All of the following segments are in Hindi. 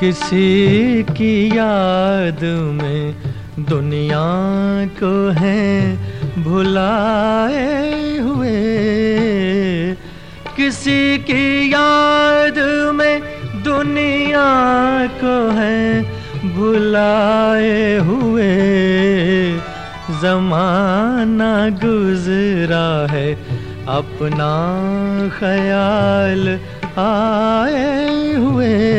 किसी की याद में दुनिया को है भुलाए हुए। किसी की याद में दुनिया को है भुलाए हुए। जमाना गुजरा है, अपना ख्याल आए हुए।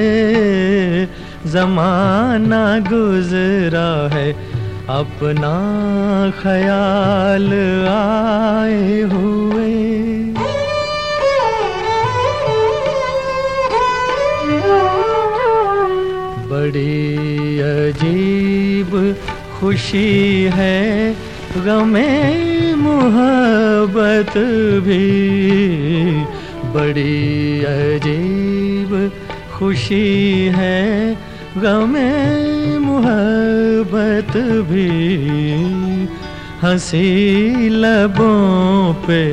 जमाना गुजरा है, अपना ख्याल आए हुए। बड़ी अजीब खुशी है, गमे मोहब्बत भी। बड़ी अजीब खुशी है गमे मोहब्बत भी हँसी लबों पे,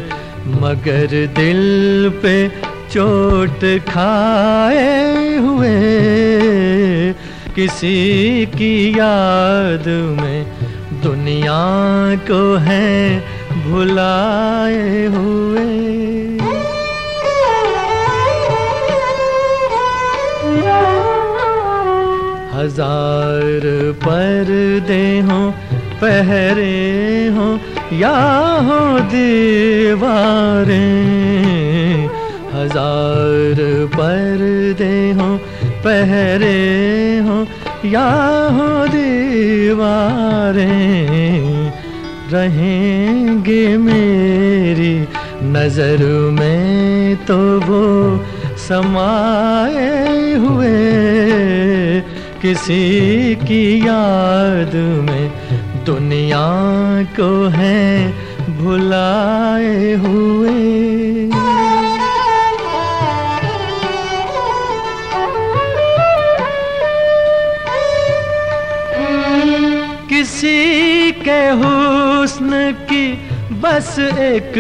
मगर दिल पे चोट खाए हुए। किसी की याद में दुनिया को है भुलाए हुए। हज़ार पर्दे हो, पहरे हो, या हो दीवारें। हज़ार पर्दे हो, पहरे हो, या हो दीवारें। रहेंगे मेरी नज़र में तो वो समाए हुए किसी की याद में दुनिया को है भुलाए हुए। किसी के हुस्न की बस एक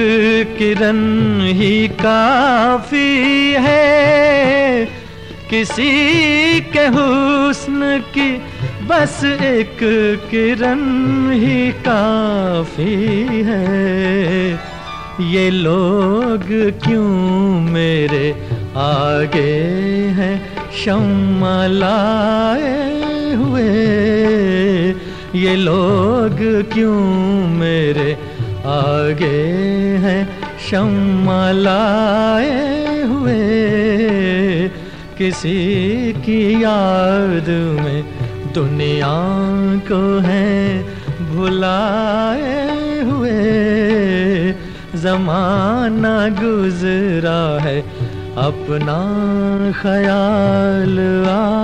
किरण ही काफ़ी है। किसी के हुस्न की बस एक किरण ही काफ़ी है। ये लोग क्यों मेरे आगे हैं? शम्मा लाए हुए। ये लोग क्यों मेरे आगे हैं? शम्मा लाए किसी की याद में दुनिया को है भुलाए हुए। जमाना गुजरा है अपना ख्याल हुए